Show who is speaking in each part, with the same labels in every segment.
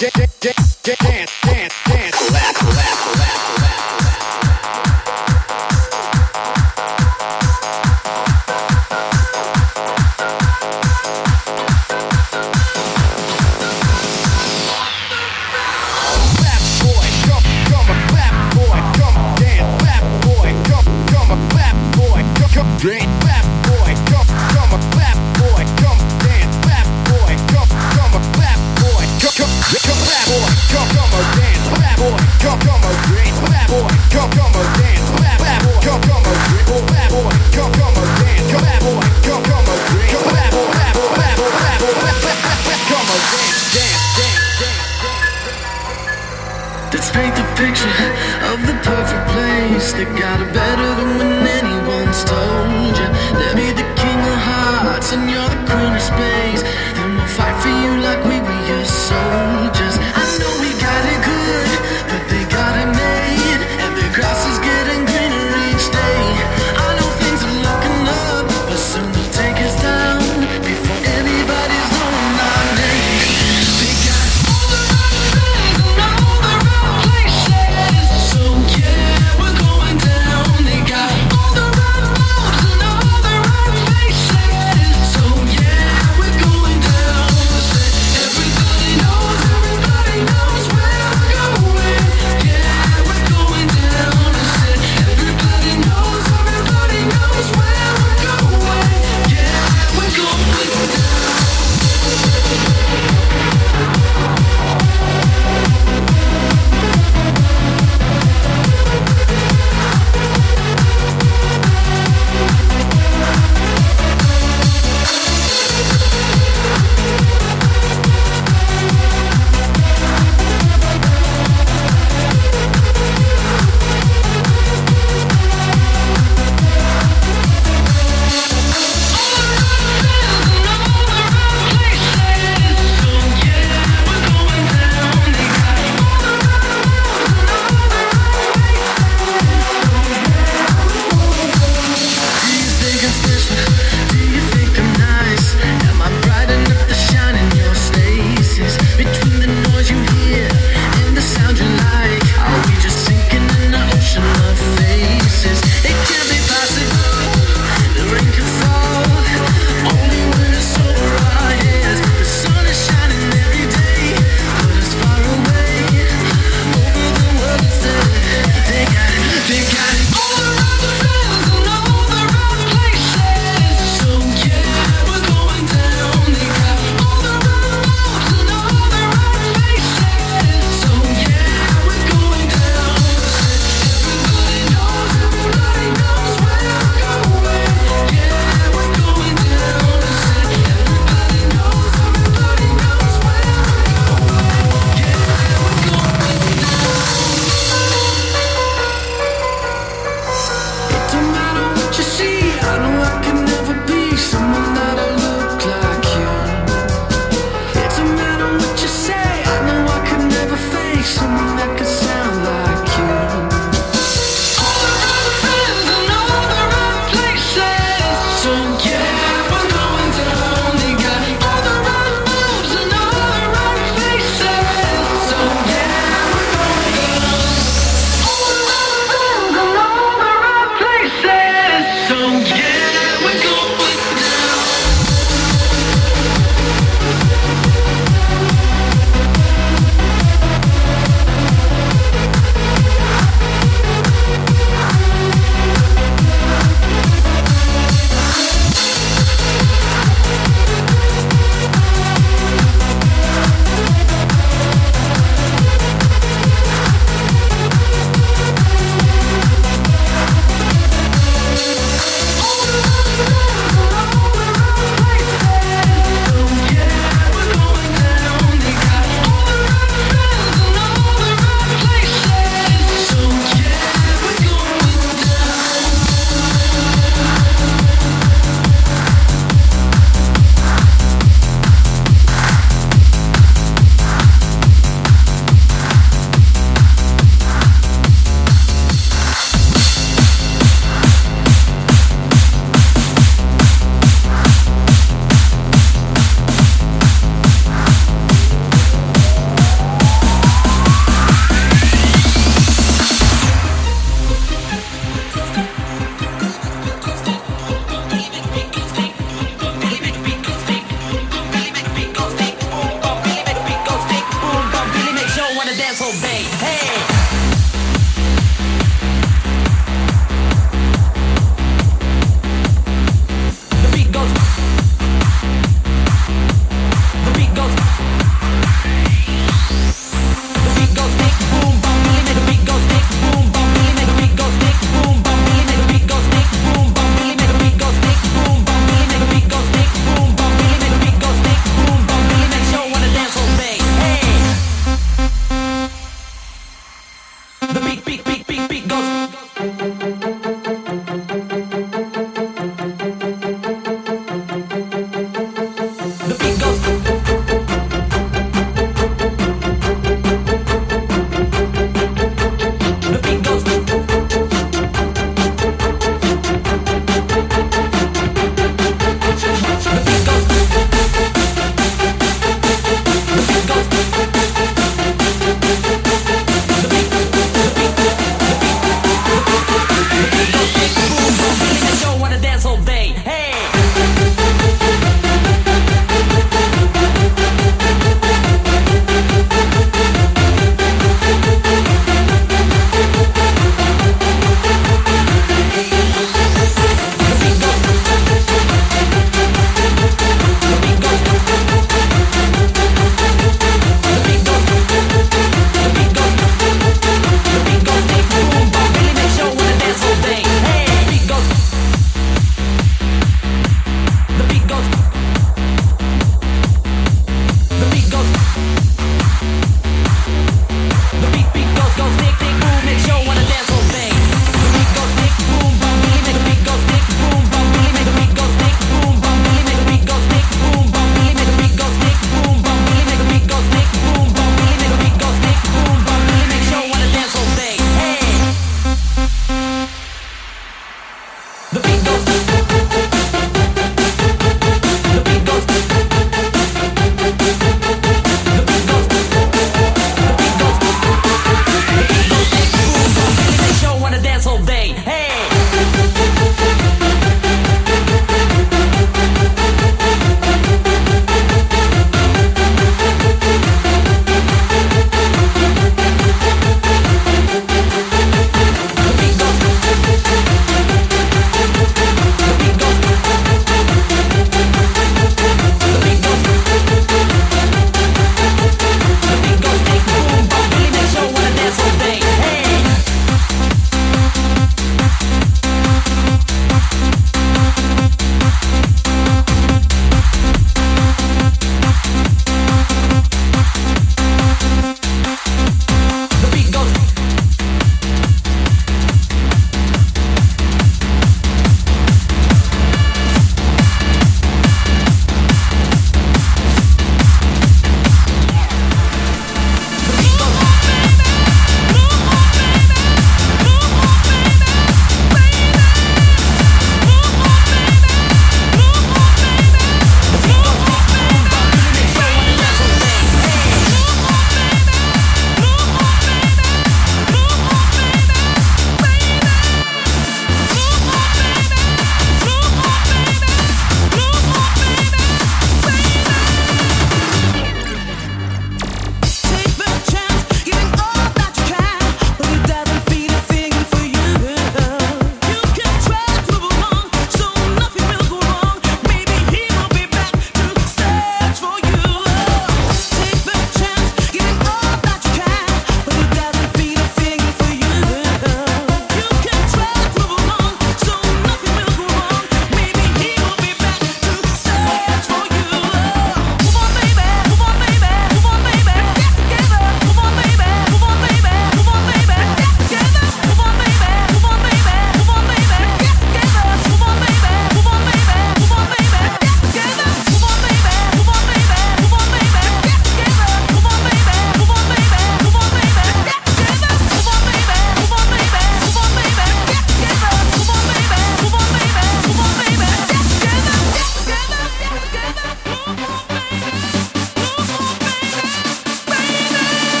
Speaker 1: So yeah,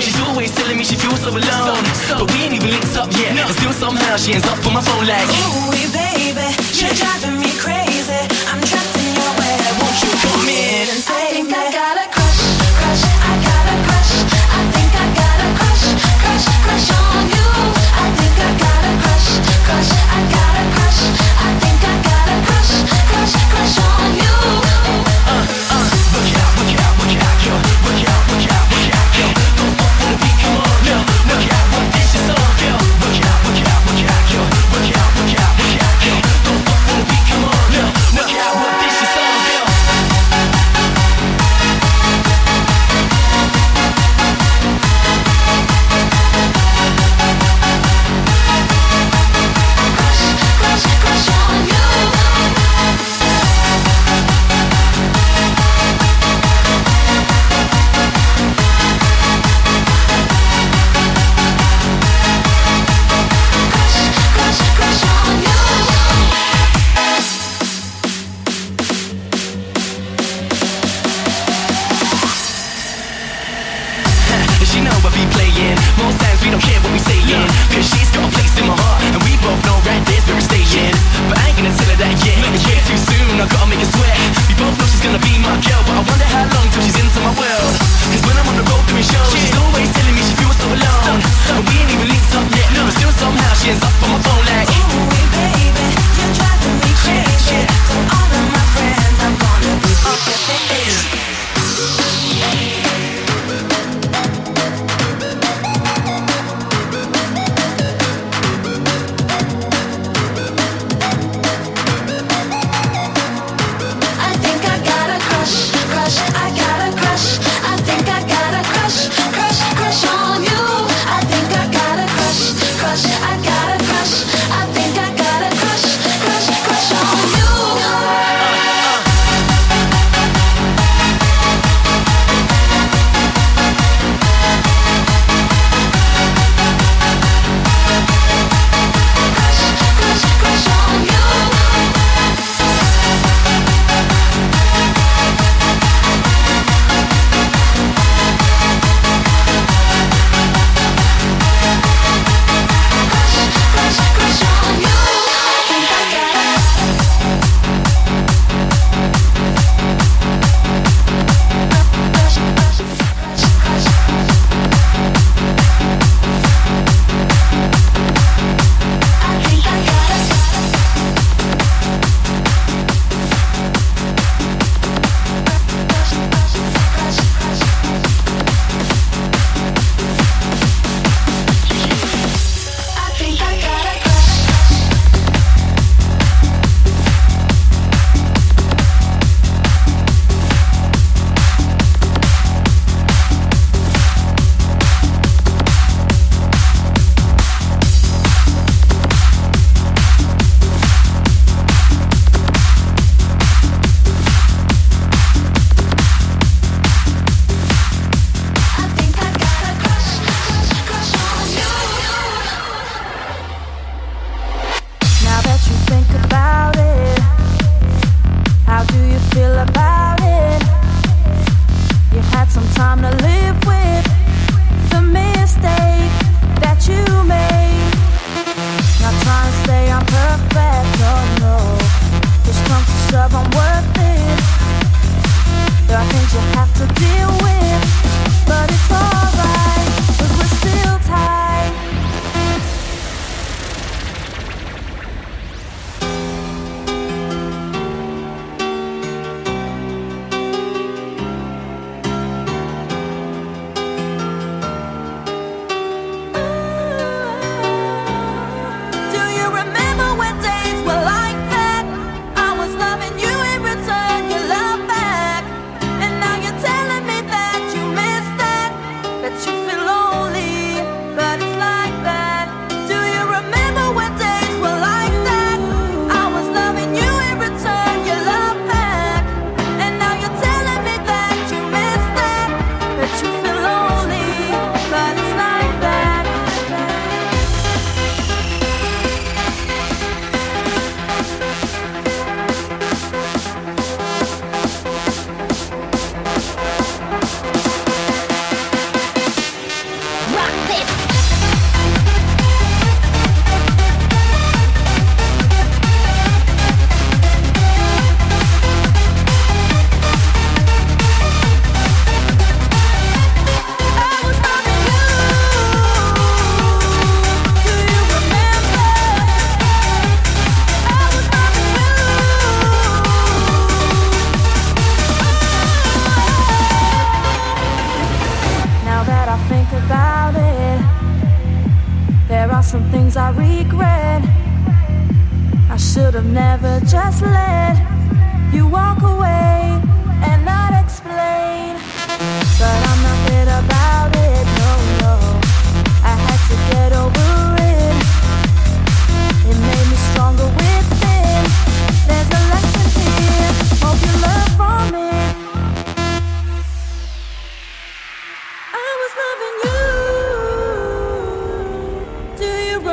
Speaker 1: She's always telling me she feels so alone. But we ain't even linked up yet. No. Still somehow she ends up on my phone like.
Speaker 2: Ooh, baby, you're driving me crazy. I'm trapped in your web.
Speaker 1: Won't you come in and save me?
Speaker 2: I think I
Speaker 3: gotta cry.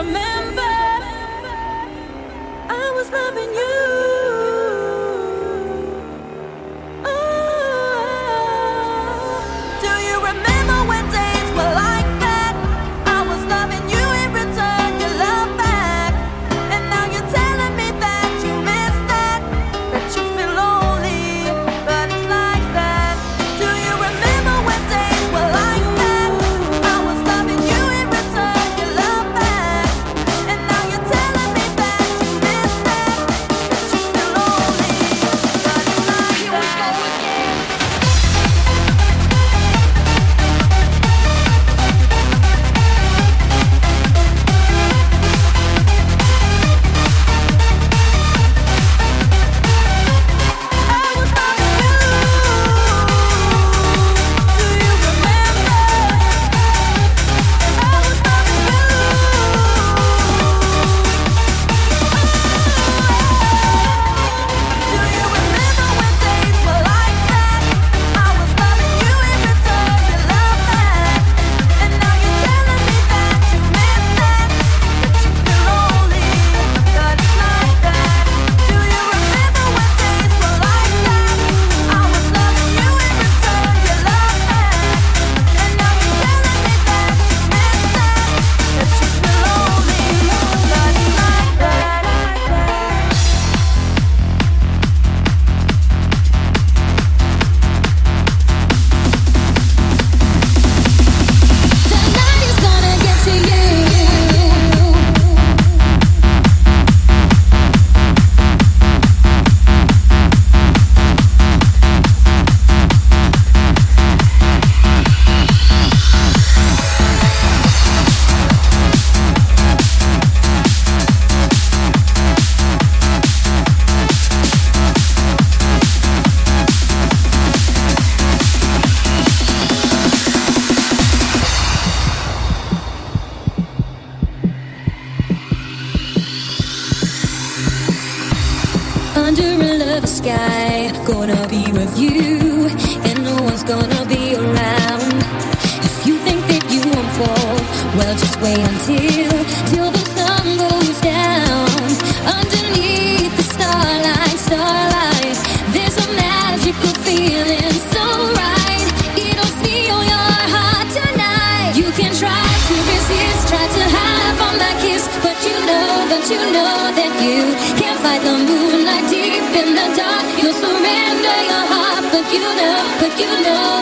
Speaker 3: remember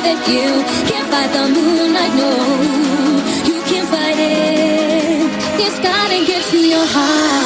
Speaker 3: that you
Speaker 2: can't fight the moonlight, no, you can't fight it. It's gotta get to your heart.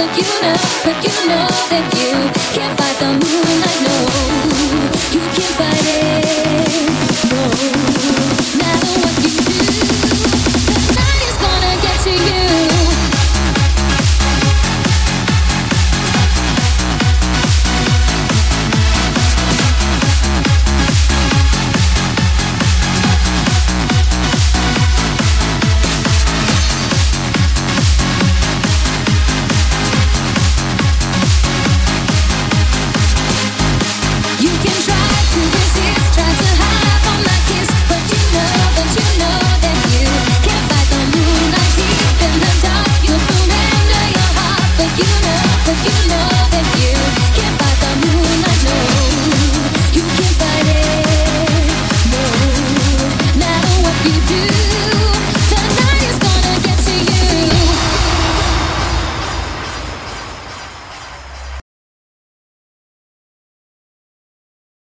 Speaker 2: But you know, but you know that you can't fight the moonlight, no.